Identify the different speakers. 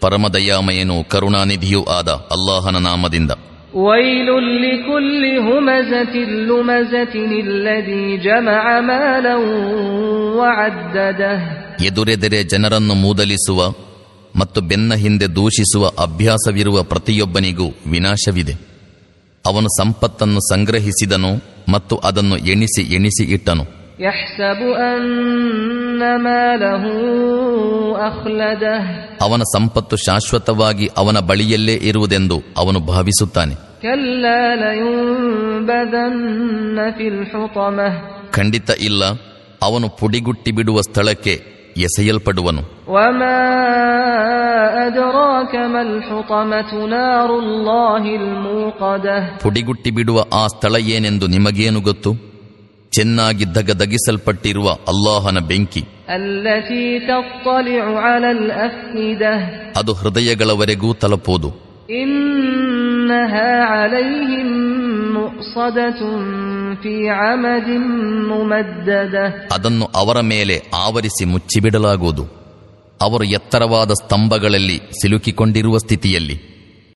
Speaker 1: ಪರಮದಯಾಮಯನು ಕರುಣಾನಿಧಿಯೂ ಆದ ಅಲ್ಲಾಹನ ನಾಮದಿಂದ.
Speaker 2: ವೈಲುಲ್ಲಿ ಕುಲ್ಲಿ ಹುಮಜತಿಲ್ಲುಮಜತಿನಿಲ್ಲದಿ ಜಮ ಅಮಲೂದ
Speaker 1: ಎದುರೆದರೆ ಜನರನ್ನು ಮೂದಲಿಸುವ ಮತ್ತು ಬೆನ್ನ ಹಿಂದೆ ದೂಷಿಸುವ ಅಭ್ಯಾಸವಿರುವ ಪ್ರತಿಯೊಬ್ಬನಿಗೂ ವಿನಾಶವಿದೆ. ಅವನು ಸಂಪತ್ತನ್ನು ಸಂಗ್ರಹಿಸಿದನು ಮತ್ತು ಅದನ್ನು ಎಣಿಸಿ ಎಣಿಸಿ ಇಟ್ಟನು. ಅವನ ಸಂಪತ್ತು ಶಾಶ್ವತವಾಗಿ ಅವನ ಬಳಿಯಲ್ಲೇ ಇರುವುದೆಂದು ಅವನು ಭಾವಿಸುತ್ತಾನೆ. ಖಂಡಿತ ಇಲ್ಲ ಅವನು ಪುಡಿಗುಟ್ಟಿ ಬಿಡುವ ಸ್ಥಳಕ್ಕೆ ಎಸೆಯಲ್ಪಡುವನು. ಪುಡಿಗುಟ್ಟಿ ಬಿಡುವ ಆ ಸ್ಥಳ ಏನೆಂದು ನಿಮಗೇನು ಗೊತ್ತು? ಚೆನ್ನಾಗಿ ದಗದಗಿಸಲ್ಪಟ್ಟಿರುವ ಅಲ್ಲಾಹನ ಬೆಂಕಿ. ಅದು ಹೃದಯಗಳವರೆಗೂ ತಲುಪುವುದು ಅದನ್ನು ಅವರ ಮೇಲೆ ಆವರಿಸಿ ಮುಚ್ಚಿಬಿಡಲಾಗುವುದು ಅವರು ಎತ್ತರವಾದ ಸ್ತಂಭಗಳಲ್ಲಿ ಸಿಲುಕಿಕೊಂಡಿರುವ ಸ್ಥಿತಿಯಲ್ಲಿ.